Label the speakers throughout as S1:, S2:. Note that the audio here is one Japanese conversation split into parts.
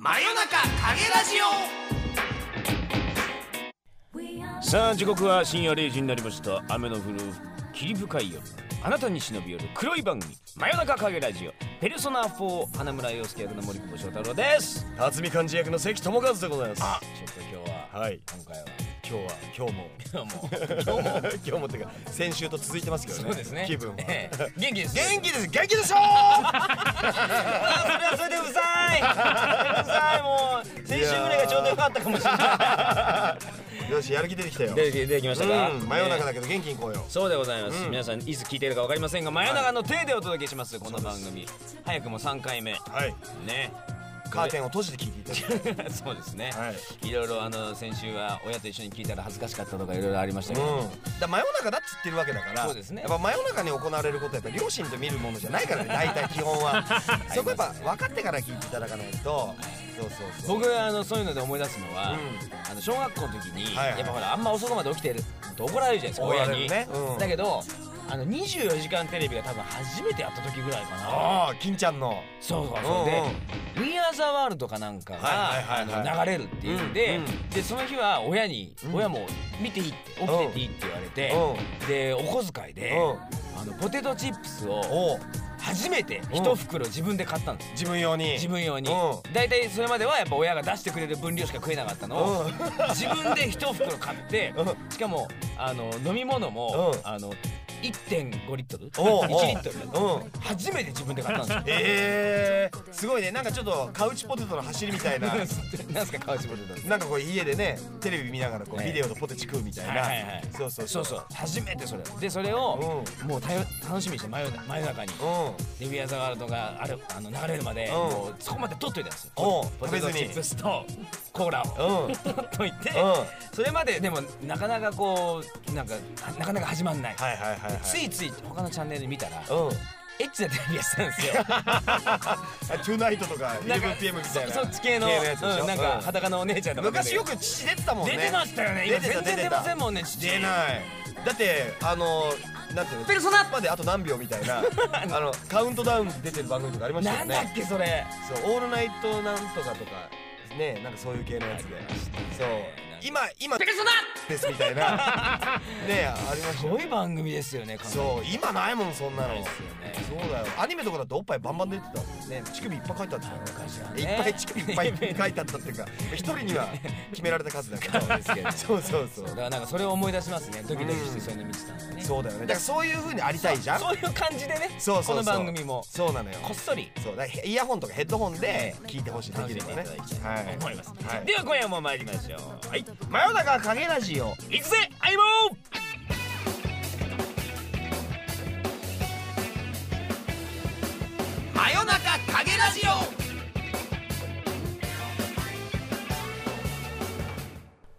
S1: 真夜中影ラジオ。
S2: さあ時刻は深夜0時になりました。雨の降る霧深い夜。あなたに忍び寄る黒い番組真夜中影ラジオ。ペルソナ4花村洋介役の森久保祥太郎です。
S3: 辰巳幹事役の関智和でございます。
S2: あちょっと今日は
S3: はい。
S2: 今回は
S3: 今日は今日も。
S2: 今日も。今日も
S3: 今日もっていうか先週と続いてますけどね
S2: そうですね。
S3: 気分は。
S2: ええ。元気です。
S3: 元気です。元気でしょ
S2: あそれはそれでうざい。うざい。もう先週ぐらいがちょうどよかったかもしれない。
S3: よしやる気出てきたよ。
S2: 出て出てきましたか、
S3: うん真夜中
S2: ね
S3: だけど元気に行こうよ。
S2: そうでございます、
S3: うん。
S2: 皆さんいつ聞いているか分かりませんが真夜中の手でお届けしますこの番組。早くも3回目。
S3: はい。
S2: ね
S3: カーテンを閉じて聞いていただいて
S2: そうですね、
S3: はい。
S2: いろいろあの先週は親と一緒に聞いたら恥ずかしかったとかいろいろありましたけど、
S3: うん、だ真夜中だっつってるわけだから
S2: そうですね。
S3: やっぱ真夜中に行われることはやっぱ両親と見るものじゃないからね 大体基本は。そこやっぱ分かってから聞いていただかないと。そうそうそう
S2: 僕あのそういうので思い出すのは、
S3: うん。
S2: あの小学校の時に、
S3: はい。はい
S2: やっぱほらあんま遅くまで起きてると怒られるじゃないですか親に、
S3: ね。うん。
S2: だけどあの24時間テレビが多分初めてやった時ぐらいかな。
S3: ああ金ちゃんの。
S2: そうそう
S3: う。ん
S2: そうで「We Are the World」かなんかが流れるっていうんで、
S3: うんうん。
S2: でその日は親に、
S3: うん。
S2: 親も見ていいって起きてていいって言われて、
S3: う
S2: でお小遣いで、
S3: んうん。
S2: あのポテトチップスを初めて一袋自分で買ったんです。
S3: 自分用に。
S2: 自分用に。
S3: う
S2: 大体それまではやっぱ親が出してくれる分量しか食えなかったのを
S3: うん。
S2: 自分で一袋買って
S3: うん。
S2: しかもあの飲み物も
S3: うん。
S2: あの1.5リットル
S3: おう
S2: 1リットル
S3: うん
S2: 初めて自分で買ったんですよ
S3: えー、すごいねなんかちょっとカウチポテトの走りみたいな
S2: なんすかカウチポテト
S3: なんかこう家でねテレビ見ながらこう
S2: はい
S3: ビデオとポテチ食うみたいな、
S2: はいはいはい
S3: そうそう
S2: そうそう初めてそれでそれをうんもうた楽しみにして真夜真夜中に
S3: うん
S2: デビアザワールドがあるあの流れるまで
S3: ん
S2: もうそこまで取っといたんですよ
S3: おう
S2: ポテトチップスとコーラを
S3: うん
S2: 取っといて
S3: は
S2: それまででもなかなかこうなんかなかなか始まんないは
S3: いはいはいはい
S2: ついつい他のチャンネル見たら
S3: うん。
S2: エッチなテレビやってたんですよ。
S3: あ トゥナイトとか
S2: なんか
S3: 11pm みたいな。
S2: そそっち系のうんなんか
S3: うん。
S2: 裸のお姉ちゃんとか
S3: 昔よく父出てたもんね。
S2: 出てましたよね今。全然出ませんもんね父
S3: 出ない。だってあのなんていうの？
S2: ペルソナ。
S3: まであと何秒みたいな。あのカウントダウン出てる番組とかありましたよ
S2: なんだっ
S3: ね
S2: けそれ。
S3: そうオールナイトなんとかとか。ねなんかそういう系のやつで。そう今今。
S2: ペルソナ
S3: ですみたいな。ねありまし
S2: すごい番組ですよね
S3: そう今ないもんそんなの。
S2: ですよね。
S3: そうだよ。アニメとかだとおっぱいバンバン出てたもんね。乳首いっぱい書いてあったから
S2: 昔はね。
S3: いっぱい乳首いっぱい書いてあったっていうか一人には決められた数だけど
S2: そうですけど。
S3: そうそうそう。
S2: だからなんかそれを思い出しますね。ドキドキしてそういうの見てたんでね。
S3: そうだよね。だからそういう風にありたいじゃん。
S2: そういう感じでね
S3: そうそうそう。
S2: この番組も。
S3: そうなのよ。
S2: こっそり。
S3: そうだイヤホンとかヘッドホンで聞いてほしいできればね。はい。
S2: 思います
S3: はい。
S2: では今夜も参りましょう。はい
S3: 真夜中影ラジオ。
S2: 行くぜ相棒。
S1: 真夜中影ラジオ。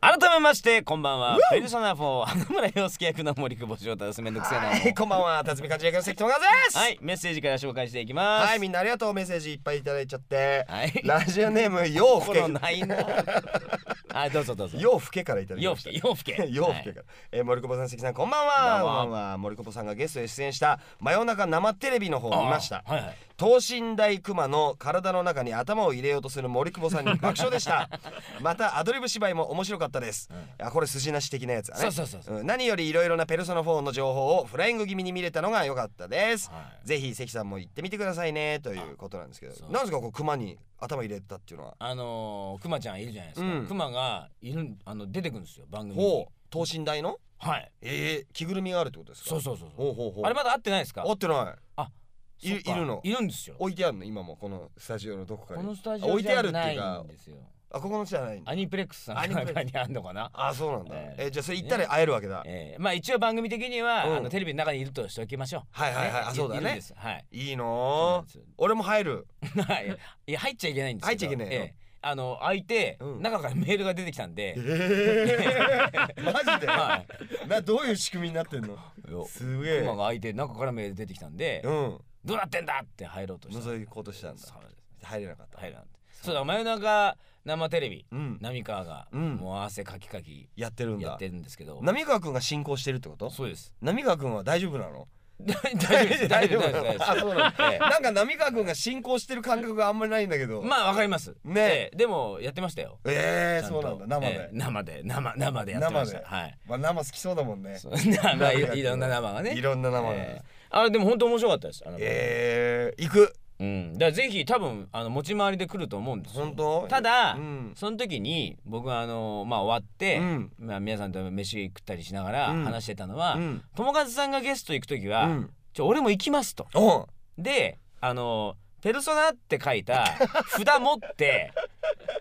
S2: 改めましてこんばんは。ペルソナ4花村洋介役の森久保翔太です。めんどくせえな
S3: はいこんばんは。辰巳幹事役の関智和です。
S2: はいメッセージから紹介していきます。
S3: はいみんなありがとう。メッセージいっぱいいただいちゃって。
S2: はい。
S3: ラジオネーム
S2: はい どうぞどうぞ。
S3: ようふけからいただき
S2: ようふ
S3: ました
S2: け。ようふけ。
S3: ようふけ から、えー森久保さん関さんこんばんは。こんばんは。森久保さんがゲストで出演した真夜中生テレビの方を見ました。
S2: あはいはい
S3: 等身大クマの体の中に頭を入れようとする森久保さんに 爆笑でした。またアドリブ芝居も面白かったです、あこれ筋なし的なやつだね。何よりいろいろなペルソナ4の情報をフライング気味に見れたのが良かったです、
S2: はい。
S3: ぜひ関さんも行ってみてくださいねということなんですけどなんですかこうクマに頭入れたっていうのは？
S2: あのー、クマちゃんいるじゃないですか、
S3: うん。
S2: クマがいるあの出てくるんですよ番組に。
S3: 等身大の？
S2: はい。
S3: えー、着ぐるみがあるってことですか？
S2: そうそうそうそう。あれまだ会ってないですか？
S3: 合ってない。
S2: あ
S3: いいるの。
S2: いるんですよ。
S3: 置いてあるの？今も？このスタジオのどこかに？
S2: このスタジ
S3: あ置いてあるって
S2: い
S3: いうかあここのじゃない
S2: アニプレックスさんの中にあんのかな？
S3: あそうなんだ、
S2: え
S3: え。
S2: え
S3: じゃあそれ行ったら会えるわけだ、
S2: えー、まあ一応番組的には、
S3: うん。
S2: あのテレビの中にいるとしておきましょう。
S3: はいはいはい。あそうだね。
S2: はい。
S3: いいの俺も入る。
S2: は いいや入っちゃいけないんです
S3: 入っちゃいけないの？
S2: ええ。あの開いて、
S3: うん。
S2: 中からメールが出てきたんで、
S3: えー、マジで、
S2: は
S3: などういう仕組みになってんの？すげえ。
S2: クマが開いて中からメール出てきたんで、
S3: うん
S2: どうなってんだって入ろうとした。
S3: 覗こうとしたんだ。
S2: そうです。
S3: 入れなかった。
S2: 入らんってそう。だ真夜中生テレビ、
S3: うん。
S2: 浪川が、
S3: うん。
S2: もう汗かきかき
S3: やってるんだ。
S2: やってるんですけど。
S3: 浪川くんが進行してるってこと？
S2: そうです。
S3: 浪川くんは大丈夫なの？
S2: 大丈夫です。大丈夫です。大丈夫です。
S3: あそうなんだ
S2: ええ
S3: なんか浪川君が進行してる感覚があんまりないんだけど。
S2: まあわかります。
S3: ね。
S2: ええ。でもやってましたよ。
S3: ええそうなんだ。生で、
S2: ええ。生で。生生でやってました。はい。
S3: まあ、生好きそうだもんね。
S2: いいろんな生がね。
S3: いろんな生が
S2: ええあれでも本当面白かったですあの
S3: ええ行く。
S2: うん。だからぜひ多分あの持ち回りで来ると思うんですよ。
S3: 本当？
S2: ただ、
S3: うん。
S2: その時に僕はあのまあ終わって、
S3: うん。
S2: まあ、皆さんと飯食ったりしながら
S3: うん。
S2: 話してたのは、
S3: うん。
S2: 友和さんがゲスト行く時は、
S3: うん。
S2: ちょ俺も行きますと。
S3: おう。
S2: であの「ペルソナ」って書いた 札持って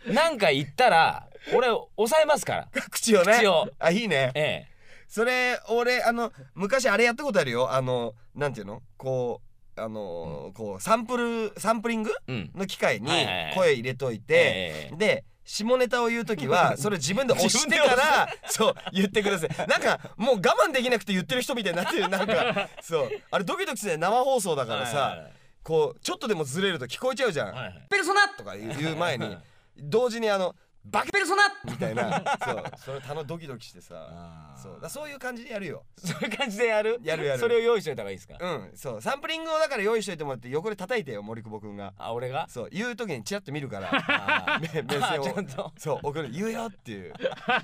S2: なんか言ったら俺抑えますから。
S3: 口をね。
S2: 口を。
S3: あいいね。
S2: ええ
S3: それ俺あの昔あれやったことあるよ。あのなんていうの？こうあの、こうサンプルサンプリング？
S2: うん。
S3: の機械に声入れといて、
S2: ええ
S3: で下ネタを言う時はそれ自分で押してから そう言ってください。なんかもう我慢できなくて言ってる人みたいになってる。なんかそう。あれドキドキするね。生放送だからさ、こうちょっとでもずれると聞こえちゃうじゃん、ペルソナとか言う前に 同時にあのバケペルソナ！みたいな。そうそれたのドキドキしてさ。そう。だそういう感じでやるよ。
S2: そういう感じでやる？
S3: やるやる。
S2: それを用意しといた方がいいですか、
S3: うんそう。サンプリングをだから用意しといてもらって横で叩いてよ森久保君が。
S2: あ俺が？
S3: そう。言う時にチラッと見るから。
S2: あ
S3: 目目
S2: あ
S3: 線を。そう。送る言うよっていう。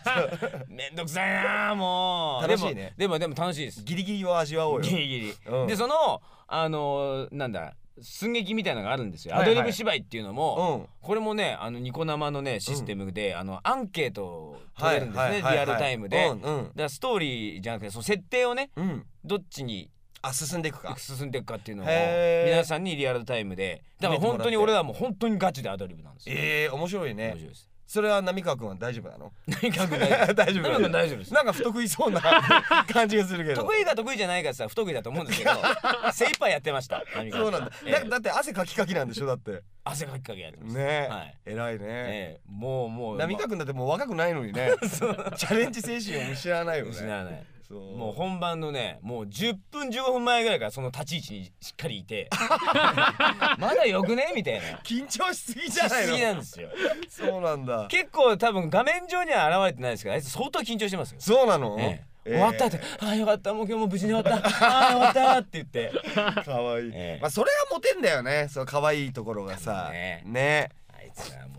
S2: めんどくさいなあもう。
S3: 楽しいね。
S2: でもでもでも楽しいです。
S3: ギリギリを味わおうよ。
S2: ギリギリ、
S3: うん。
S2: でそのあのーなんだ？寸劇みたいなのがあるんですよ、
S3: はいはい。
S2: アドリブ芝居っていうのも、
S3: うん。
S2: これもねあのニコ生のねシステムで、あのアンケートを取れるんですね、リアルタイムで、
S3: うんうん。
S2: だからストーリーじゃなくてその設定をね
S3: うん。
S2: どっちに
S3: あ進んでいくか。
S2: 進んでいくかっていうのを皆さんにリアルタイムで。だから本当に俺らも本当にガチでアドリブなんですよ、
S3: ええ面白い
S2: 面
S3: ね
S2: 白いです
S3: それは浪川君は大丈夫なの？
S2: 何か大丈夫。
S3: 大丈夫？
S2: 何か大丈夫です。
S3: なんか不得意そうな 感じがするけど。
S2: 得意が得意じゃないかさ不得意だと思うんですけど 精一杯やってました。
S3: そうなんだ。
S2: ええ。
S3: だだって汗かきかきなんでしょだって。
S2: 汗かきかけやってます。
S3: ね。
S2: はい。
S3: 偉いね。
S2: ええ。もうもう
S3: 浪川君だってもう若くないのにね。チャレンジ精神を失わないよね。
S2: 失わないもう本番のねもう10分15分前ぐらいからその立ち位置にしっかりいて。まだよくね？みたいな。
S3: 緊張しすぎ
S2: し
S3: じゃない
S2: すぎ
S3: の
S2: なんですよ。
S3: そうなんだ。
S2: 結構多分画面上には現れてないですけどあいつ相当緊張してますよ。
S3: そうなの？
S2: ええ。
S3: ええ。
S2: 終わったって「ああよかったもう今日も無事に終わった。ああよかった」って言って。
S3: かわいい、
S2: ええ。
S3: まあそれがモテんだよね。その可愛いところがさ。
S2: ね。
S3: ね。
S2: あ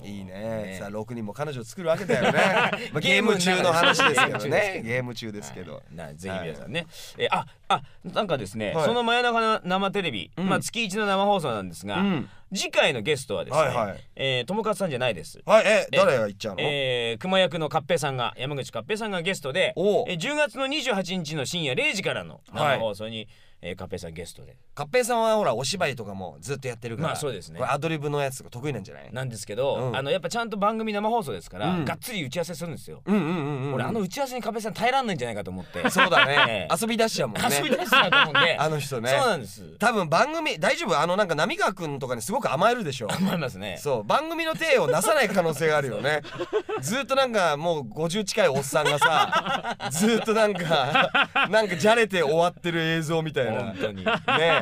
S2: い
S3: いいね。さあ6人も彼女を作るわけだよね、まあ、ゲーム中の話ですけどね。ゲーム中ですけど、
S2: はい。なぜひ皆さんね、えああなんかですね、
S3: はい。
S2: その真夜中の生テレビ、
S3: うん。
S2: まあ月一の生放送なんですが、
S3: うん。
S2: 次回のゲストはですね、
S3: はいはい。
S2: えー友勝さんじゃないです。
S3: はい。え誰が言っちゃうの、
S2: えー、熊役の勝平さんが山口勝平さんがゲストで、えー10月の28日の深夜0時からの生放送に、えー勝平さんゲストで。
S3: カッペイさんはほらお芝居とかもずっとやってるから
S2: まあそうですね。
S3: これアドリブのやつが得意なんじゃない？
S2: なんですけど、
S3: うん。
S2: あのやっぱちゃんと番組生放送ですから、
S3: うん。
S2: がっつり打ち合わせするんですよ。
S3: うんうんうんうん
S2: 俺あの打ち合わせに勝平さん耐えらんないんじゃないかと思って。
S3: そうだね。
S2: ええ。
S3: 遊び出しちゃうもんね。
S2: 遊び出したと思うんで。
S3: あの人ね。
S2: そうなんです。
S3: 多分番組大丈夫？あのなんか浪川君とかにすごく甘えるでしょ。
S2: 思いますね。
S3: そう。番組の体をなさない可能性があるよね。ずっとなんかもう50近いおっさんがさずっとなんかなんかじゃれて終わってる映像みたいな
S2: 本当に。
S3: ね、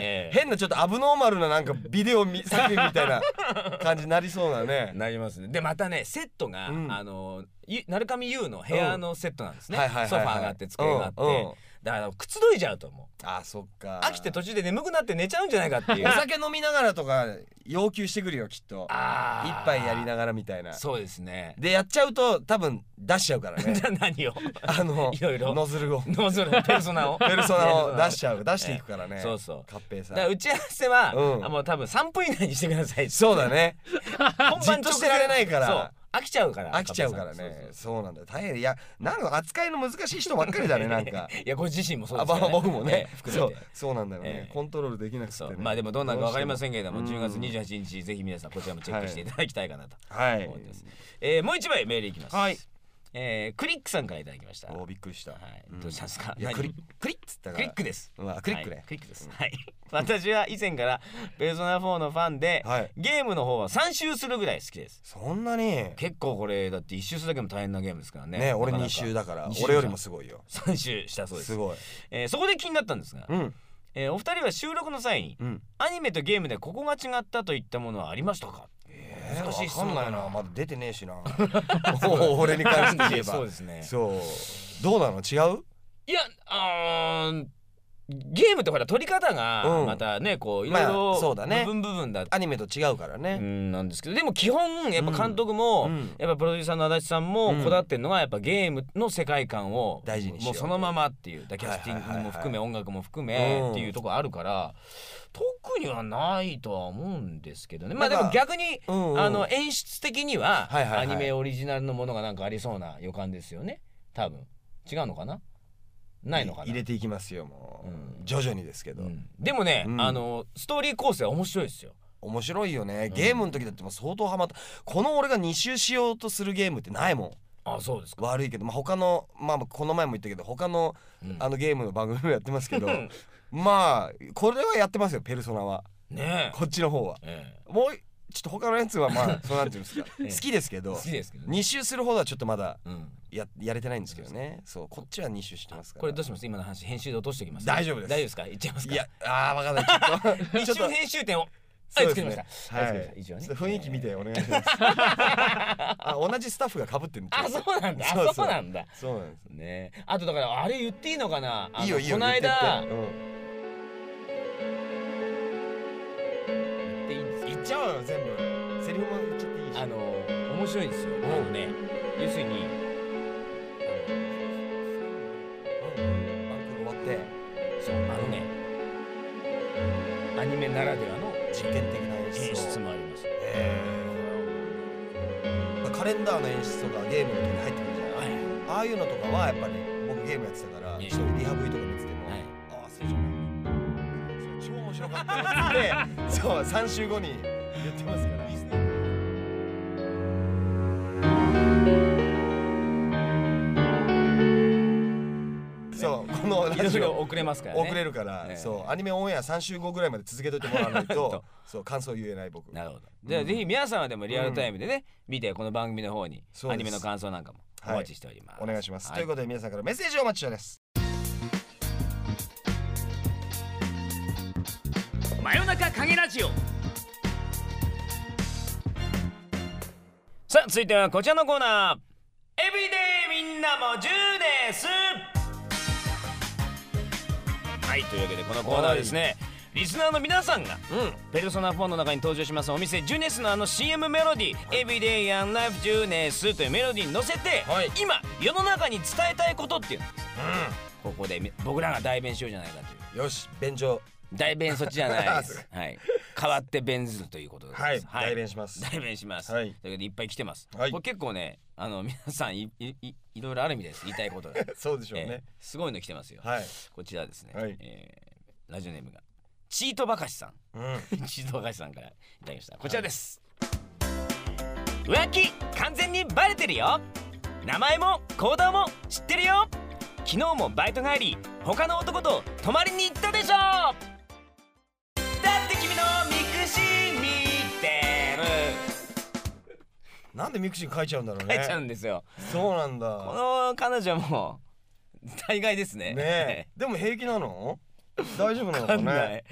S2: ええ。
S3: 変なちょっとアブノーマルななんかビデオみ作品みたいな感じになりそうだね。
S2: なりますね。でまたねセットが、
S3: うん。
S2: あのゆ鳴上優の部屋のセットなんですね。
S3: はいはいはいはい。
S2: ソファーがあって机があって、
S3: うんうん
S2: だからくつろいじゃうと思う。
S3: あそっか。
S2: 飽きて途中で眠くなって寝ちゃうんじゃないかっていう。
S3: お。酒飲みながらとか要求してくるよきっと。
S2: あー。
S3: 一杯やりながらみたいな。
S2: そうですね。
S3: でやっちゃうと多分出しちゃうからね。
S2: じゃあ何を？
S3: あの
S2: いろいろ。
S3: ノズルを。
S2: ノズルペルソナを。
S3: ペルソナを出しちゃう。出していくからね、
S2: ええ。そうそう。
S3: カッペイさん。
S2: 打ち合わせは、
S3: うん。
S2: あもう多分3分以内にしてください
S3: そうだね。
S2: 本
S3: じっとしてられないから。
S2: そう飽きちゃうから
S3: 飽きちゃうからね。
S2: そう
S3: なんだよ。大変。いやなんか扱いの難しい人ばっかりだね なんか
S2: いやご自身もそう
S3: あ
S2: ですね、
S3: ば僕もね。そうなんだよね、
S2: ええ。
S3: コントロールできなくて、ね、
S2: まあでもどんなのか分かりませんけれども
S3: うん
S2: 10月28日ぜひ皆さんこちらもチェックしていただきたいかなと
S3: はい。
S2: 思ってます、えーもう一枚メールいきます。
S3: はい
S2: えークリックさんからいただきました。
S3: おびっくりした、
S2: はい。
S3: うん。
S2: どうしたんですか？何
S3: いやクリックリッつったから。
S2: クリックです。
S3: うんあクリックね。
S2: はい、クリックです、はい。私は以前からペルソナ4のファンで、
S3: はい。
S2: ゲームの方は3周するぐらい好きです。
S3: そんなに？
S2: 結構これだって1周するだけでも大変なゲームですからね。
S3: ね俺
S2: なかなか。
S3: 2周だから。俺よりもすごいよ。
S2: 3周したそうです。
S3: すごい。
S2: えーそこで気になったんですが、
S3: うん。
S2: えーお二人は収録の際に
S3: うん。
S2: アニメとゲームでここが違ったといったものはありましたか？
S3: えー
S2: 難しい質問だな。
S3: なまだ出てねえしな。お 俺に関して言えば。
S2: そうですね。
S3: そう。どうなの？違う？
S2: いやあーゲームってほら撮り方が
S3: うん。
S2: またねこうい
S3: まあ
S2: ろいろ
S3: そうだね。
S2: 部分部分だ。
S3: アニメと違うから
S2: う
S3: ね
S2: んなんですけどでも基本やっぱ監督も、
S3: うん。
S2: やっぱプロデューサーの足立さんも
S3: うん。
S2: こだわってるのがやっぱゲームの世界観を
S3: 大事に
S2: そのままっていう。だキャスティングも含め音楽も含めっていうところあるから特にはないとは思うんですけどね。まあでも逆にあの演出的にはアニメオリジナルのものがなんかありそうな予感ですよね。多分。違うのかな？ないのかな。
S3: 入れていきますよもう、
S2: うん。
S3: 徐々にですけど、
S2: うん。でもね、
S3: うん。
S2: あのストーリー構成は面白いですよ。
S3: 面白いよね。ゲームの時だってもう相当ハマった。この俺が2周しようとするゲームってないもん。
S2: あそうですか、
S3: 悪いけど、まあ、他のまあこの前も言ったけど他の
S2: うん。
S3: あのゲームの番組もやってますけど
S2: うん。
S3: まあこれはやってますよペルソナは。
S2: ね
S3: こっちの方は。
S2: ええ。
S3: もうちょっと他のやつはまあ そうなんていうんですか。
S2: ええ。
S3: 好きですけ
S2: え
S3: ど
S2: 好きですけどね、
S3: 2周するほどはちょっとまだ
S2: うん、
S3: ややれてないんですけどね。そうこっちは2周してますから。
S2: これどうします？今の話。編集で落としておきます。
S3: 大丈夫です。
S2: 大丈夫ですか？言っちゃいますか？
S3: いやあーわかんない。
S2: 一瞬編集点を。はい作りました。
S3: は
S2: はい作りました。一応ね。
S3: 雰囲気見てお願いします。あ同じスタッフが被ってるん
S2: あそうなんだ。あ
S3: そう
S2: なんだ。
S3: そうなんです。
S2: ね。あとだからあれ言っていいのかな？
S3: いいよいいよ。
S2: この間
S3: っちゃおうよ全部。セリフも言っちゃっていいし。
S2: あの面白いんですよ。あのね要するに
S3: うん。番組終わって。
S2: そうあのねアニメならではの
S3: 実験的な演出を。
S2: 演出もあります。
S3: へー。カレンダーの演出とかゲームの時に入ってくるじゃない、
S2: はい。
S3: ああいうのとかはやっぱり僕ゲームやってたから
S2: ええ
S3: 一人リハ V とか見てても、
S2: はい。
S3: ああそうじゃない超面白かったよって そう3週後に言ってますから。そうこのラジオ。
S2: 遅れますからね。
S3: 遅れるから、
S2: ええ。
S3: そうアニメオンエア3週後ぐらいまで続けといてもらわない
S2: と
S3: と そう感想言えない僕。
S2: なるほど。じゃあぜひ皆さんはでもリアルタイムでね見てこの番組の方にアニメの感想なんかもお
S3: はい。
S2: 待ちしております。
S3: お願いします、
S2: はい。
S3: ということで皆さんからメッセージをお待ちしております。
S1: 真夜中影ラジオ
S2: さあ続いてはこちらのコーナー。エブリデイみんなも10です。はいというわけでこのコーナーはですねリスナーの皆さんが
S3: うん。
S2: ペルソナ4の中に登場します。お店ジュネスのあの CM メロディー「Everyday and Life ジュネス」というメロディーに乗せて、
S3: はい。
S2: 今世の中に伝えたいことっていうのをです。ねここでみ僕らが代弁しようじゃないかという。
S3: よし便所
S2: 代弁そっちじゃないです。はい、代わって弁ずるということでござ
S3: はいい。
S2: ます、
S3: 代弁します。
S2: 代弁します、
S3: はい。
S2: というわけでいっぱい来てます、
S3: はい。
S2: これ結構ねあの皆さんいいいいろいろあるみたいです。言いたいことが、
S3: そうでしょう
S2: えー
S3: ね、
S2: すごいの来てますよ、
S3: はい。
S2: こちらですね、
S3: はい。
S2: えーラジオネームがチートバカシさん。
S3: うん。
S2: チートバカシさんからいただきました。こちらです、浮気完全にバレてるよ。名前も行動も知ってるよ。昨日もバイト帰り他の男と泊まりに行ったでしょだって君のミクシー見てる。
S3: なんでミクシーに書いちゃうんだろう
S2: 書いちゃう
S3: ね
S2: んですよ。
S3: そうなんだ。
S2: この彼女も大概ですね。
S3: ねえ。でも平気なの？大丈夫なのかね？
S2: い。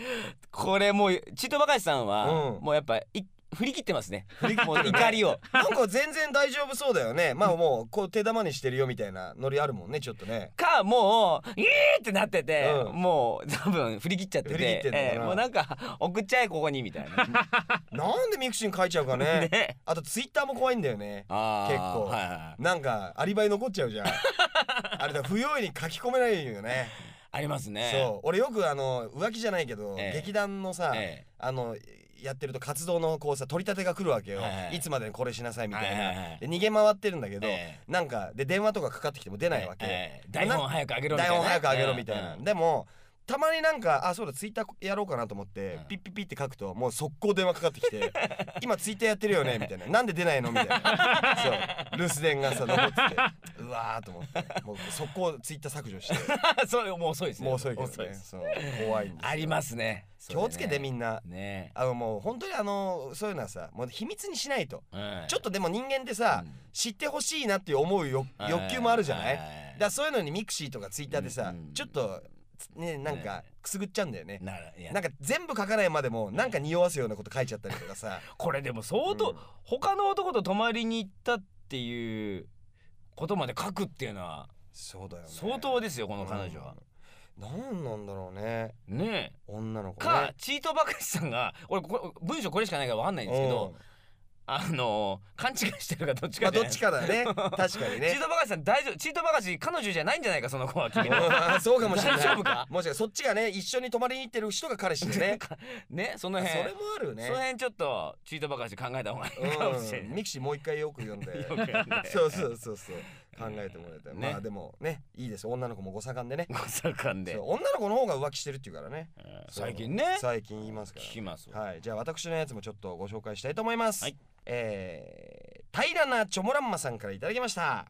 S2: これもうチートバカシさんは、
S3: うん。
S2: もうやっぱい振り切ってますね。もう怒りを。
S3: なんか全然大丈夫そうだよね。まあもうこう手玉にしてるよみたいなノリあるもんねちょっとね。
S2: かもう「イー!」ってなってて、
S3: うん。
S2: もう多分振り切っちゃってて
S3: 振り切ってんのかな。
S2: ええもうなんか送っちゃえここにみたいな。
S3: なんでミクシーに書いちゃうかね。
S2: ね。
S3: あとツイッターも怖いんだよね。結構。
S2: はいは
S3: なんかアリバイ残っちゃうじゃん。あれだ不用意に書き込めないよね。
S2: ありますね。
S3: そう。俺よくあの浮気じゃないけど、
S2: ええ。
S3: 劇団のさ、
S2: ええ。
S3: あのやってると活動のこうさ取り立てが来るわけよ、
S2: はいはい
S3: い。つまでにこれしなさいみたいな、
S2: はいはいはい
S3: で逃げ回ってるんだけど、
S2: ええ。
S3: なんかで電話とかかかってきても出ないわけ、
S2: ええ。台本早く上げろみたいな
S3: 台本早く上げろみたいな、
S2: うん。
S3: でもたまになんかあそうだツイッターやろうかなと思って、
S2: うん。
S3: ピッピッピッって書くともう速攻電話かかってきて「今ツイッターやってるよね」みたいな「なんで出ないの?」みたいな。そう。留守電がさ残ってて。うわーと思って。もう速攻ツイッター削除して。
S2: それもう遅いですね。
S3: もう遅いけど
S2: 遅です。
S3: ねそう。怖いんですよ。
S2: ありますね。
S3: 気をつけてみ
S2: ん
S3: んな。
S2: ね。
S3: あのもう本当にあのそういうのはさもう秘密にしないと。
S2: うん。
S3: ちょっとでも人間ってさ、
S2: うん。
S3: 知ってほしいなって思う欲欲求もあるじゃない、だそういうのにミクシーとかツイッターでさ、ちょっとねなんかくすぐっちゃうんだよね。
S2: なるいや。
S3: なんか全部書かないまでもなんか匂わすようなこと書いちゃったりとかさ。
S2: これでも相当、
S3: うん。
S2: 他の男と泊まりに行ったっていうことまで書くっていうのは
S3: そうだよね。
S2: 相当ですよこの彼女は、
S3: うん。なんなんだろうね。
S2: ね
S3: 女の子
S2: か
S3: ね
S2: チートバカシさんが俺これ文章これしかないから分かんないんですけどあのー勘違いしてるかどっち
S3: まあどっちかだね。確かに
S2: チ
S3: ね
S2: ートバカシさん大丈夫チートバカシ彼女じゃないんじゃないかその子は君
S3: そうかもしれない。
S2: 大丈夫か？
S3: もしかそっちがね一緒に泊まりに行ってる人が彼氏で ね
S2: ねその
S3: そ
S2: 辺
S3: れもあるね。
S2: その辺ちょっとチートバカシ考えた方がいいかもしれ
S3: うん。
S2: ない
S3: ミキシーもう一回よく読んで。そうそうそうそう考えてもらいたい、
S2: ね。
S3: まあでもねいいです。女の子もご盛んでね。
S2: ご盛んで。
S3: 女の子の方が浮気してるっていうからね。
S2: うん。
S3: そう。
S2: 最近ね。
S3: 最近言いますか
S2: 聞きます
S3: はい。じゃあ私のやつもちょっとご紹介したいと思います、
S2: はい。
S3: えー、平らなチョモランマさんからいただきました。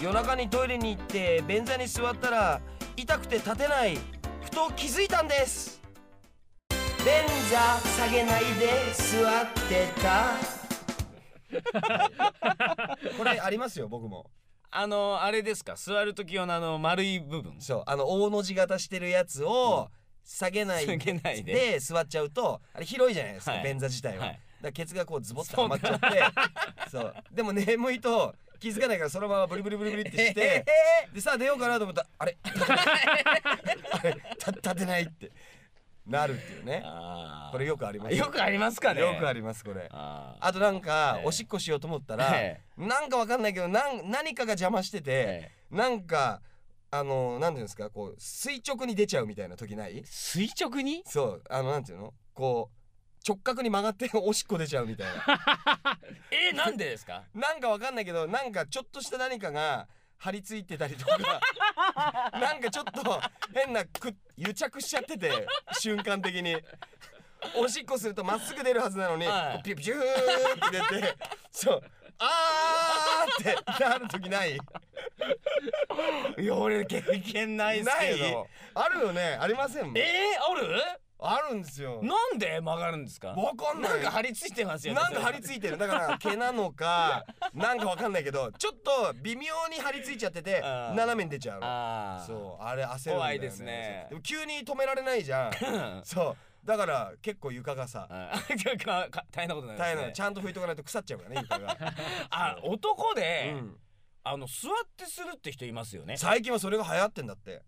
S3: 夜中にトイレに行って便座に座ったら痛くて立てないふと気づいたんです。便座下げないで座ってた これありますよ僕も。
S2: あのあれですか座る時用のあの丸い部分。
S3: そうあの大の字型してるやつを下げない
S2: 下げないで。
S3: で座っちゃうとあれ広いじゃないですか、
S2: はい。
S3: 便座自体は、
S2: はい。
S3: だからケツがこうズボッとはまっちゃって。そうでも眠いと気づかないからそのままブリブリブリブリってして。でさあ出ようかなと思ったらあれ？あれた立てないってなるっていうね。
S2: あー。
S3: これよくあります
S2: よくありますかね。
S3: よくありますこれ。
S2: あ
S3: あとなんか、
S2: ええ。
S3: おしっこしようと思ったら、
S2: え
S3: なんかわかんないけどなん何かが邪魔してて、
S2: え
S3: なんかあのなんていうんですかこう垂直に出ちゃうみたいな時ない？
S2: 垂直に？
S3: そう。あのなんていうの？こう直角に曲がって おしっこ出ちゃうみたいな。
S2: えー、なんでですか？
S3: なんかわかんないけどなんかちょっとした何かが張り付いてたりとか なんかちょっと変なく癒着しちゃってて瞬間的に。おしっこするとまっすぐ出るはずなのに、
S2: はい。
S3: ピュピューって出てそうあーってなる時ない？
S2: いや俺経験ないっすけど。
S3: ない？あるよね。ありませんもん。
S2: えー、ある？
S3: あるんですよ。
S2: なんで曲がるんですか？
S3: わかんない。
S2: なんか張り付いてますよね
S3: なんか張り付いてる。だから毛なのかなんかわかんないけどちょっと微妙に張り付いちゃってて斜めに出ちゃうの。そうあれ焦るんだよ、ね、
S2: 怖いですね。
S3: でも急に止められないじゃん。そう。だから結構床がさ。
S2: 大変なことになりますね。
S3: 大変なの。ちゃんと拭いとかないと腐っちゃうからね床が、
S2: あ男で、
S3: うん、
S2: あの座ってするって人いますよね。
S3: 最近はそれが流行ってんだって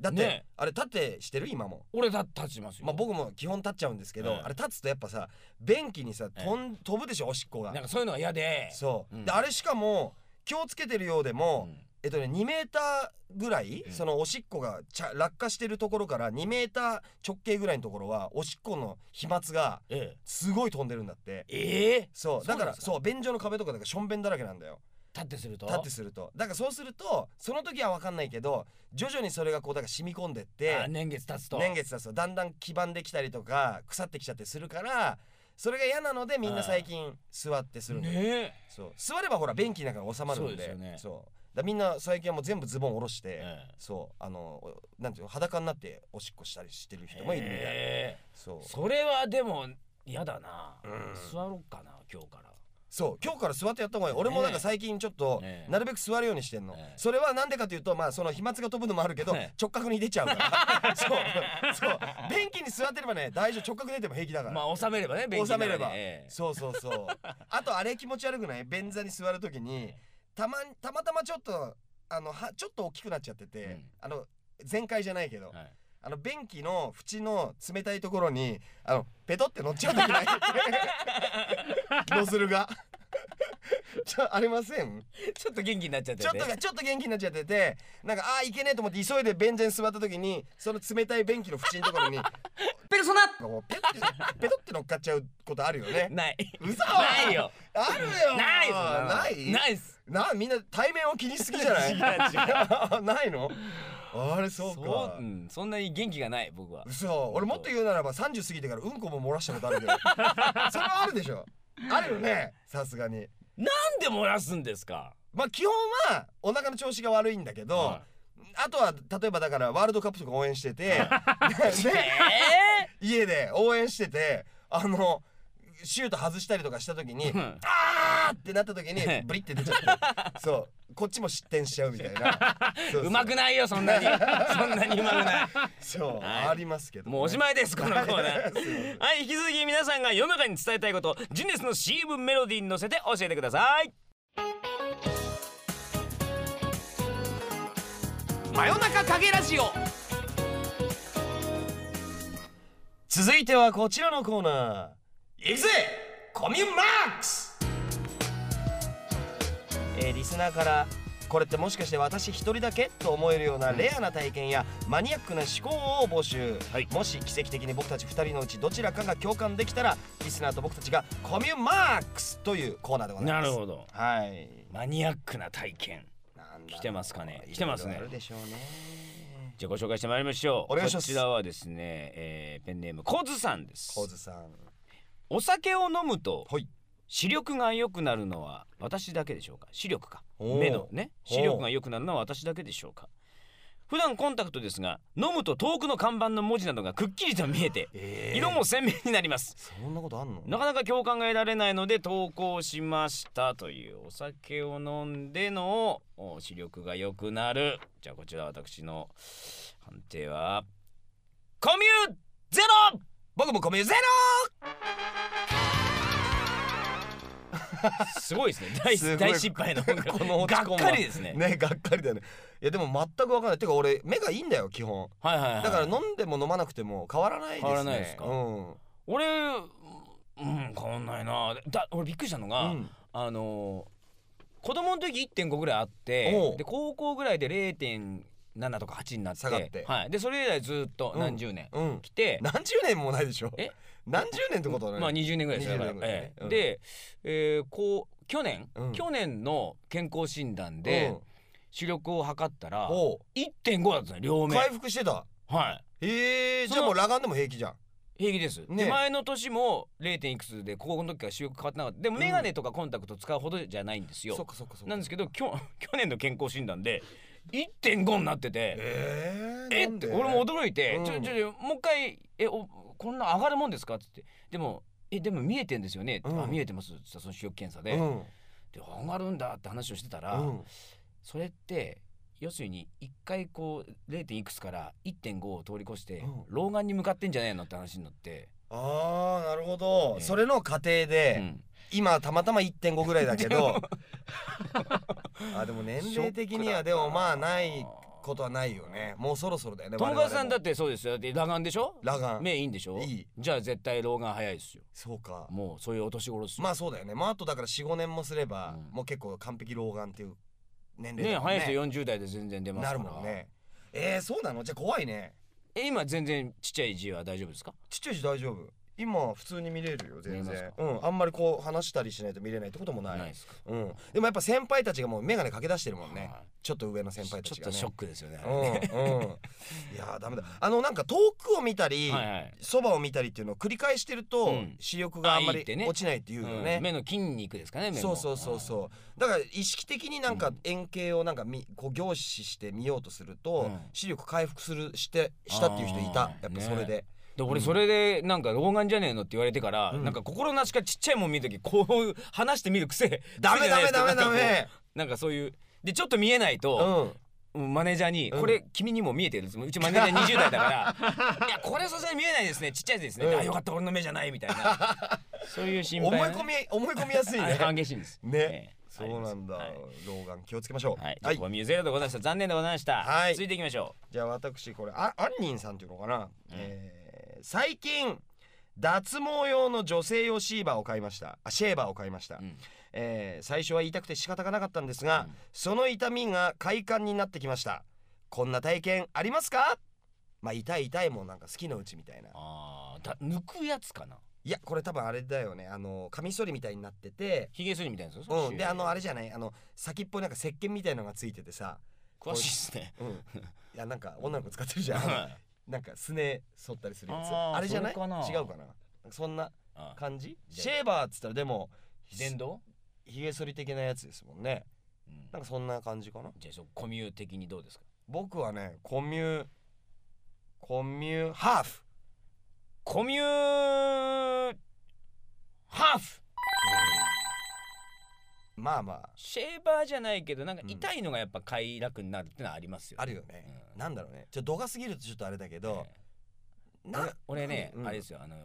S3: だって、
S2: ね
S3: あれ立ってしてる？今も。
S2: 俺だ立ちますよ、
S3: まあ僕も基本立っちゃうんですけど、
S2: うん。
S3: あれ立つとやっぱさ便器にさとん。飛ぶでしょ？おしっこが。
S2: なんかそういうのが嫌で。
S3: そう、
S2: うん。
S3: であれしかも気をつけてるようでも、
S2: うん。
S3: えっとね2メーターぐらい、
S2: うん。
S3: そのおしっこがちゃ落下してるところから2メーター直径ぐらいのところはおしっこの飛沫が
S2: え
S3: すごい飛んでるんだって。
S2: ええ？え
S3: そう。だから
S2: そう
S3: 便所の壁とかだからしょんべんだらけなんだよ
S2: 立ってすると？
S3: 立ってすると。だからそうするとその時は分かんないけど徐々にそれがこうだから染み込んでって
S2: あ年月経つと。
S3: 年月経つと。だんだん黄ばんできたりとか腐ってきちゃってするからそれが嫌なのでみんな最近座ってするんだよ
S2: ね
S3: そう。座ればほら便器なんかが収まるんで。
S2: そうね。
S3: そう。だみんな最近はもう全部ズボン下ろして、
S2: ええ。
S3: そう。あのなんていうの裸になっておしっこしたりしてる人もいるみたい
S2: へ
S3: そう。
S2: えそれはでも嫌だな、
S3: うん。
S2: 座ろうかな今日から
S3: そう今日から座ってやった方がいい。俺もなんか最近ちょっと
S2: ええ。
S3: なるべく座るようにしてんの、
S2: ええ。
S3: それはなんでかというとまあその飛沫が飛ぶのもあるけど、
S2: ええ。
S3: 直角に出ちゃうから。そうそう。便器に座ってればね大丈夫直角出ても平気だから、
S2: まあ収めればね便器
S3: 収めれば、そうそうそう。あとあれ気持ち悪くない？便座に座るときにたまたまたまちょっとあのはちょっと大きくなっちゃってて、
S2: うん。
S3: あの全開じゃないけど、
S2: はい
S3: あの便器の縁の冷たいところにあのペトって乗っちゃうときない？ノズルが。ちょありません？
S2: ちょっと元気になっちゃって
S3: ちょっとがちょっと元気になっちゃっててなんかあーいけねえと思って急いで便座に座った時にその冷たい便器の縁のところに
S2: ペルソナ！
S3: ペッてペトって乗っかっちゃうことあるよね。
S2: ない。
S3: 嘘！
S2: ないよ。
S3: あるよ。
S2: ない
S3: ない？
S2: ないっす。
S3: なみんな対面を気にしすぎじゃない？
S2: 違う違
S3: ないの？あれそう
S2: そ
S3: か
S2: う、うん、そんなに元気がない僕は。
S3: 嘘。俺もっと言うならば30過ぎてからうんこも漏らしたことあるけど。それはあるでしょ。あるよね。さすがに。
S2: なんで漏らすんですか？
S3: まあ基本はお腹の調子が悪いんだけど、
S2: は
S3: あとは例えばだからワールドカップとか応援しててね
S2: え
S3: 家で応援しててあのシュート外したりとかした時にあーってなった時にブリって出ちゃって そう。こっちも失点しちゃうみたいな。そう
S2: まくないよそんなに。そんなにうまくない。
S3: そう、
S2: はい。
S3: ありますけどね、
S2: もうおしまいですこのコーナー。はい引き続き皆さんが世の中に伝えたいことジュネスの CM メロディーに乗せて教えてください。
S1: 真夜中影ラジオ。
S3: 続いてはこちらのコーナー。いくぜコミュマックスえーリスナーからこれってもしかして私一人だけと思えるようなレアな体験やマニアックな思考を募集、
S2: はい。
S3: もし奇跡的に僕たち二人のうちどちらかが共感できたらリスナーと僕たちがコミュマックスというコーナーでございます。
S2: なるほど。
S3: はい。
S2: マニアックな体験。来てますかね？来てますね。
S3: いろいろあるでしょうね。
S2: じゃあご紹介してまいりましょう。
S3: お願いします。
S2: こちらはですね、えーペンネームコズさんです。
S3: コウズさん。
S2: お酒を飲むと
S3: はい
S2: 視力が良くなるのは私だけでしょうか？視力か。目のね視力が良くなるのは私だけでしょうか？普段コンタクトですが飲むと遠くの看板の文字などがくっきりと見えて
S3: えー
S2: 色も鮮明になります。
S3: そんなことあんの？
S2: なかなか共感が得られないので投稿しましたというお酒を飲んでのお視力が良くなる。じゃあこちら私の判定はコミュゼロ！
S3: 僕もコミュゼ
S2: すごいですね。大
S3: すごい。
S2: 大失敗の
S3: ロ この落ち込む
S2: がっかりですね。
S3: ねがっかりだよね。いやでも全く分かんない。てか俺目がいいんだよ基本。
S2: はいはいはい。
S3: だから飲んでも飲まなくても変わらないですね。
S2: 変わらないですか？
S3: うん。
S2: 俺うん変わんないな。だ俺びっくりしたのが、
S3: うん。
S2: あの子供の時1.5ぐらいあっ
S3: おう。
S2: てで高校ぐらいで0.7とか8になって
S3: 下がって。
S2: はい、でそれ以来ずっと何十年
S3: うん。
S2: 来て、
S3: 何十年もないでしょ。
S2: え？
S3: 何十年ってことはね。
S2: まあ20年ぐらいです
S3: 20
S2: だから。
S3: ね。
S2: ええ。
S3: うん。
S2: で、えーこう去年、
S3: うん。
S2: 去年の健康診断で視力を測ったら
S3: う。んおう
S2: 1.5だったね両目
S3: 回復してた？
S2: はい。
S3: へえ。
S2: その
S3: じゃあもう裸眼でも平気じゃん。
S2: 平気です、
S3: ね
S2: で前の年も 0. いくつで高校の時から視力変わってなかった。でも眼鏡とかコンタクト使うほどじゃないんですよ、
S3: そっかそっかそっか。
S2: なんですけどきょ 去年の健康診断で1.5になってて。
S3: えー
S2: えって俺も驚いて、
S3: うん。
S2: ちょちょちょもう一回えおこんな上がるもんですか？って言って。でもえでも見えてんですよね、
S3: うん。
S2: あ見えてます。ってその視力検査で,、
S3: うん。
S2: で上がるんだって話をしてたら、
S3: うん。
S2: それって要するに一回こう 0. いくつから1.5を通り越して、
S3: うん。
S2: 老眼に向かってんじゃないの？って話になって、
S3: あーなるほど。
S2: ええ。
S3: それの過程で、
S2: うん
S3: 今たまたま1.5ぐらいだけど。あでも年齢的にはでもまあないことはないよね。もうそろそろだよね
S2: 友川さんだ
S3: っ
S2: ってそうですよ。で裸眼でしょ？
S3: 裸眼。
S2: 目いいんでしょ？
S3: いい。
S2: じゃあ絶対老眼早いですよ。
S3: そうか。
S2: もうそういうお年頃ですよ。
S3: まあそうだよね。まああとだから45年もすれば、
S2: うん。
S3: もう結構完璧老眼っていう年齢
S2: ね。
S3: ね
S2: 早いですよ40代で全然出ます
S3: な
S2: から。
S3: るもんね。えー、そうなの？じゃあ怖いね。
S2: え今全然ちっちゃい字は大丈夫ですか？
S3: ちっちゃいし大丈夫今普通に見れるよ全然。うん。あんまりこう話したりしないと見れないってこともない。
S2: ないですか？
S3: うん。でもやっぱ先輩たちがもう眼鏡かけ出してるもんね、
S2: はい
S3: ちょっと上の先輩たちがね。
S2: ちょっとショックですよね。あ
S3: うん
S2: れね
S3: うん。いやーダメだ。あのなんか遠くを見たり
S2: はいはい。
S3: そばを見たりっていうのを繰り返してると、
S2: うん。
S3: 視力があんまり
S2: あいいってね。
S3: 落ちないっていうよ
S2: うん。
S3: ね
S2: 目の筋肉ですかね目の。
S3: そうそうそうそう。だから意識的になんか円形をなんかみこう凝視して見ようとすると、
S2: うん。
S3: 視力回復するしてしたっていう人いた。やっぱそれで、
S2: で俺それでなんか老眼じゃねえのって言われてから、
S3: うん。
S2: なんか心なしかちっちゃいもん見るときこう話してみる癖
S3: ダメダメダメダメ。
S2: うなんかそういうでちょっと見えないと、
S3: うん。
S2: うんマネージャーに「
S3: うん。
S2: これ君にも見えてる」うちマネージャー20代だから「いやこれさすがに見えないですね。ちっちゃいですね」
S3: うん。
S2: あよかった俺の目じゃない」みたいな。そういう心配ね。
S3: 思い込み思い込みやすいね。
S2: あ激しいんです。
S3: ね、
S2: ええ
S3: そうなんだ、
S2: はい。
S3: 老眼気をつけましょう。
S2: はい、はい、ミューゼロでございました。残念でございました、
S3: はい。
S2: 続いていきましょ
S3: じゃあ私これあアンニンさんっていうのかな、えー最近脱毛用の女性用シーバーを買いました。あシェーバーを買いました、
S2: う、うん。
S3: えー最初は痛くて仕方がなかったんですが、
S2: うん。
S3: その痛みが快感になってきました。こんな体験ありますか？まあ痛い痛いもんなんか好きのうちみたいな。
S2: あーだ抜くやつかな？い
S3: やこれ多分あれだよね。あのカミソリみたいになってて。
S2: ヒゲ剃りみたいな
S3: うん。であのあれ
S2: じ
S3: じゃない？あの先っぽになんか石鹸みたいのがついててさ。
S2: 詳しいですね。
S3: うんいやなんか女の子使ってるじゃん。
S2: はい
S3: なんかすね剃ったりするやつ。
S2: あー
S3: あれじゃない？
S2: それかな。
S3: 違うかな？そんな
S2: あ
S3: 感じ？
S2: じゃあ。
S3: シェーバーっつったらでも
S2: 電動、
S3: ひげ剃り的なやつですもんね。
S2: うん。
S3: なんかそんな感じかな？
S2: じゃあそうコミュー的にどうですか？
S3: 僕はねコミュコミュハーフ。
S2: コミューハーフ
S3: まあまあ。
S2: シェーバーじゃないけどなんか痛いのがやっぱ快楽になるってのはありますよ、
S3: あるよね、
S2: うん。
S3: なんだろうね。ちょっと度が過ぎるとちょっとあれだけど、
S2: ええ。俺俺ね、
S3: うん。
S2: あれですよ。あの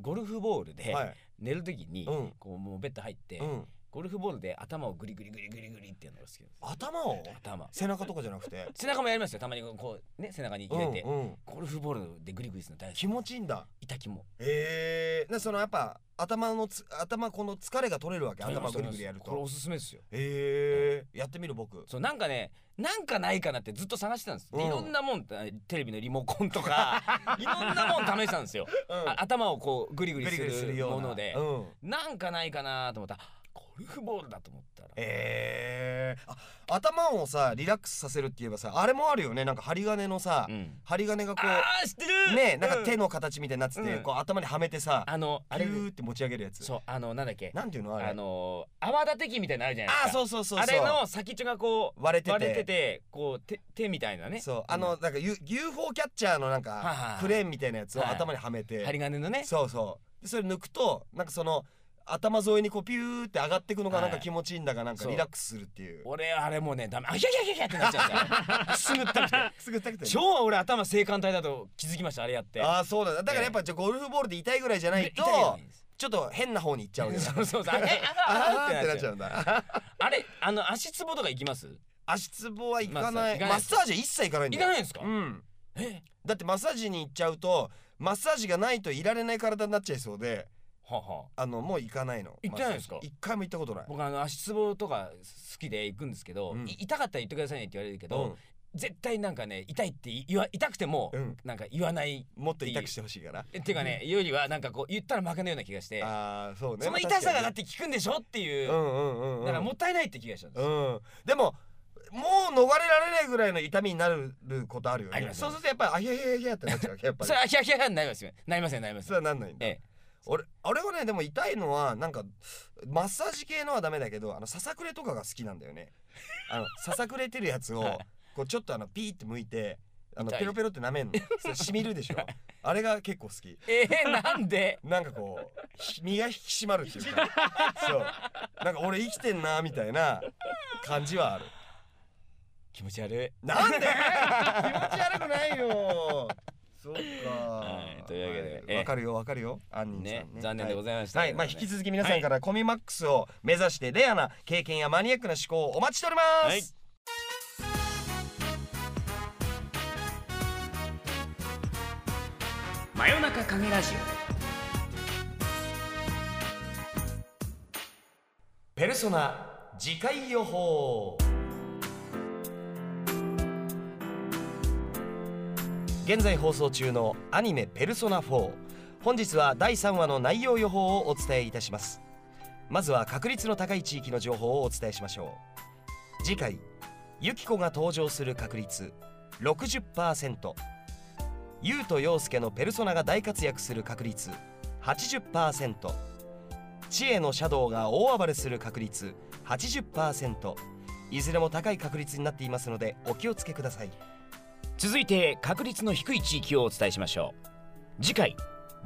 S2: ゴルフボールで
S3: はい。
S2: 寝る時に、
S3: うん。
S2: こうもうベッド入って、
S3: うん
S2: ゴルフボールで頭をグリグリグリグリグリっていうのが好きです
S3: 頭を？
S2: 頭。
S3: 背中とかじゃなくて？
S2: 背中もやりますよ。たまにこうね背中に。入れて、
S3: うんうん。
S2: ゴルフボールでグリグリするの大好き。
S3: 気持ちいいんだ。
S2: 痛きも。
S3: ええ。ー、そのやっぱ頭のつ頭この疲れが取れるわけ？頭グリグリやると。
S2: これおすすめですよ。
S3: え。えー、やってみる僕。
S2: そうなんかねなんかないかなってずっと探してたんです、で
S3: うん。
S2: いろんなもんテレビのリモコンとか いろんなもん試したんですよ、
S3: うん。
S2: あ頭をこうグリグリす
S3: る
S2: る
S3: ような。
S2: もので、
S3: うん。
S2: なんかないかなと思ったルフボールだと思ったら。
S3: ええー、あ頭をさリラックスさせるって言えばさあれもあるよね。なんか針金のさ、
S2: うん。
S3: 針金がこ
S2: あー知ってる。
S3: うねなんか手
S2: の
S3: の形みたいになってて、
S2: うん。
S3: こう頭にはめてさ
S2: あのあれ
S3: って持ち上げるやつ。
S2: そうあのなんだっけ。
S3: なんていうのあれ？
S2: あの泡立て器みたいなのあるじゃないですか。
S3: あそうそうそうそう。
S2: あれの先っちょがこう
S3: 割れてて。
S2: 割れててこう手手みたいなね。
S3: そう。あのなんか UFO キャッチャーのなん
S2: はいはいはい。
S3: かクレーンみたいなやつを
S2: はい。
S3: 頭にはめて、
S2: 針金のね。
S3: そうそう。でそれ抜くとなんかその頭沿いにこうピューって上がっていくのがなんか
S2: はい
S3: 気持ちいいんだかなんかリラックスするっていう。
S2: 俺あれもうねダメ。あひゃひゃひゃひゃってなっちゃう。すよくすぐったくて。
S3: くすぐったくて。ね
S2: 超俺頭性感帯だと気づきましたあれやって。
S3: ああそうだ。だからやっぱじゃあゴルフボールで痛いぐらいじゃないとちょっと変な方に行っちゃうよね。
S2: そうそうそう。あえ
S3: あ ってなっちゃ
S2: う。
S3: うんだ。
S2: あれあの足つぼとか行きます？
S3: 足つぼは行か
S2: マ
S3: ないマッサージは一切行かないんだよ。
S2: 行かないんですか？
S3: うん。
S2: え？
S3: だってマッサージに行っちゃうとマッサージがないといられない体になっちゃいそうで
S2: はは
S3: あ。のもう行かないの。
S2: 行ってないんですか？
S3: 一回も行ったことない。
S2: 僕あの足つぼとか好きで行くんですけど、
S3: うん。
S2: い痛かったら言ってくださいねって言われるけど、
S3: うん。
S2: 絶対なんかね痛いって言わ痛くても、
S3: うん。
S2: なんか言わない
S3: もっと痛くしてほしいから。
S2: っていうかねよりはなんかこう言ったら負けのような気がして、
S3: ああそうね。
S2: その痛さがだって効くんでしょっていう、
S3: うんうんうんうん。
S2: だからもったいないって気がしたんです、
S3: うん。でももう逃れられないぐらいの痛みになることあるよね。
S2: あります。
S3: そうするとやっぱりあひゃひゃひゃってなっちゃうやっぱり。
S2: それはヒヤヒヤになりますよ。なりませんなりません。
S3: それはなんないんだ。
S2: ええ
S3: 俺俺はねでも痛いのはなんかマッサージ系のはダメだけどあのささくれとかが好きなんだよね。あのささくれてるやつを
S2: はい。
S3: こうちょっとあのピーって剥いてあの
S2: 痛い。
S3: ペロペロって舐めんの。それしみるでしょ。あれが結構好き。
S2: えー、なんで？
S3: なんかこうひ身が引き締まるっていうか。そう。なんか俺生きてんなみたいな感じはある。
S2: 気持ち悪い。
S3: なんで？気持ち悪くないよ。そ
S2: わ
S3: かるよわかるよ。アンニーさ
S2: ね
S3: んね。
S2: 残念でございました。
S3: はい、はい。まあ引き続き皆さんからコミマックスを目指してレアな経験やマニアックな思考をお待ちしております、
S2: はい。
S1: 真夜中影ラジ
S3: ペルソナ次回予報。現在放送中のアニメ「ペルソナ4」本日は第3話の内容予報をお伝えいたします。まずは確率の高い地域の情報をお伝えしましょう。次回ユキコが登場する確率60%ユウとヨウスケのペルソナが大活躍する確率80%知恵のシャドウが大暴れする確率80%いずれも高い確率になっていますのでお気をつけください。
S2: 続いて確率の低い地域をお伝えしましょう。次回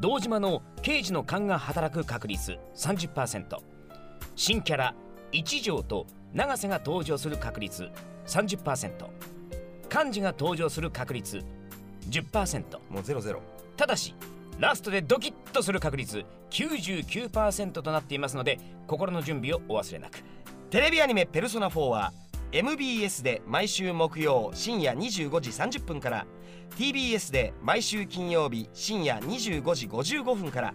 S2: 堂島の刑事の勘が働く確率30%新キャラ一条と永瀬が登場する確率30%漢字が登場する確率10%
S3: もうゼロゼロ。
S2: ただしラストでドキッとする確率99%となっていますので心の準備をお忘れなく。
S3: テレビアニメ「ペルソナ4」は MBS で毎週木曜深夜25時30分から TBS で毎週金曜日深夜25時55分から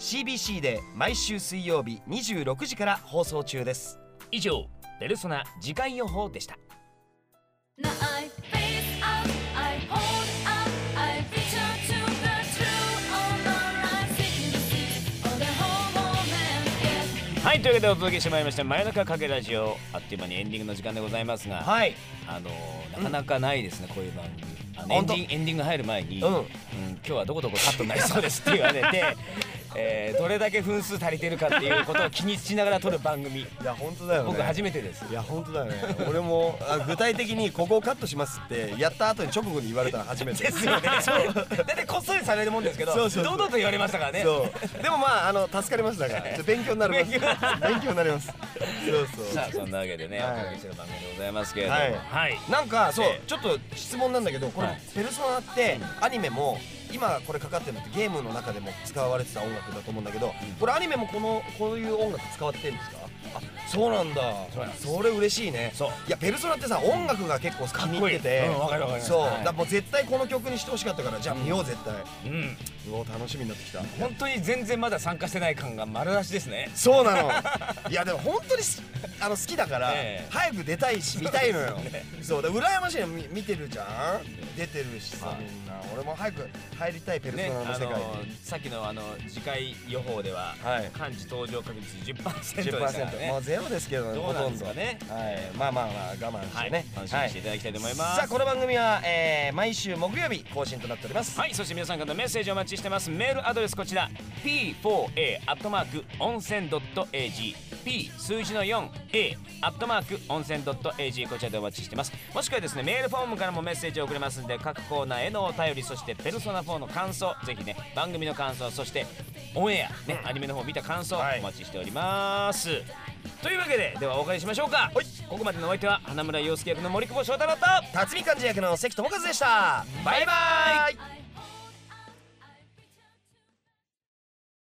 S3: CBC で毎週水曜日26時から放送中です。
S2: 以上ペルソナ次回予報でした。はいというわけでお届けしてまいりました真夜中かけラジオ。あっという間にエンディングの時間でございますが、
S3: はい。
S2: あのーなかなかないですね、こういう番組。あのエンディングエンディング入る前に、
S3: うん。
S2: うん今日はどこどこカットになりそうですって言われて、えーどれだけ分数足りてるかっていうことを気にしながら撮る番組。
S3: いや本当だよね。
S2: 僕初めてです。
S3: いや本当だよね。俺もあ具体的にここをカットしますってやった後に直後に言われたの初めて。
S2: ですよね。そう。だってこっそりされるもんですけど
S3: そうそうそう。
S2: 堂々と言われましたからね。
S3: そう。でもまああの助かりましたがちょっと勉強になります。
S2: 勉強
S3: になります。そうそう。
S2: さあそんなわけでね、
S3: はい
S2: お届けしてる番組でございますけれども。
S3: はい。
S2: はい。
S3: なんかそう
S2: ええ
S3: ちょっと質問なんだけどこの
S2: はい「
S3: ペルソナ」ってアニメも今これかかってるのってゲームの中でも使われてた音楽だと思うんだけど、これアニメもこのこういう音楽使われてるんですか？そうなんだ。
S2: そ
S3: れ嬉しいね。
S2: そう。
S3: いやペルソナってさ音楽が結構気に入ってて。そう、
S2: はい
S3: だもう絶対この曲にしてほしかったからじゃあ見よう絶対、
S2: うん。
S3: うお楽しみになってきた。
S2: 本当に全然まだ参加してない感が丸出しですね。
S3: そうなの。いやでも本当にすあの好きだから、
S2: ええ。
S3: 早く出たいし見たいのよ、そう。だ羨ましいの見見てるじゃん？出てるしさ、
S2: はい。
S3: みんな。俺も早く入りたいペルソ
S2: ね
S3: ナの世界に、
S2: あのさっきのあの次回予報では
S3: はい。
S2: 漢字登場確率10%でしたから。
S3: 10%、
S2: ね。
S3: もうゼロですけどね
S2: どうなんですかね。
S3: ほとんど。はい、まあまあまあ我慢してね、
S2: はい楽しみにしていただきたいと思います。
S3: さあこの番組は、えー毎週木曜日更新となっております。
S2: はいそして皆さんからのメッセージをお待ちしてます。メールアドレスこちら p4a アットマーク温泉 .ag p 数字の 4a アットマーク温泉 .ag こちらでお待ちしてます。もしくはですねメールフォームからもメッセージを送れますんで各コーナーへのお便りそしてペルソナ4の感想ぜひね番組の感想そしてオンエアねアニメの方見た感想
S3: はい。
S2: お待ちしておりますというわけでではお別れしましょうか。ここまでのお相手は花村陽介役の森久保祥太郎と
S3: 辰巳幹事役の関智和でした。バイバイ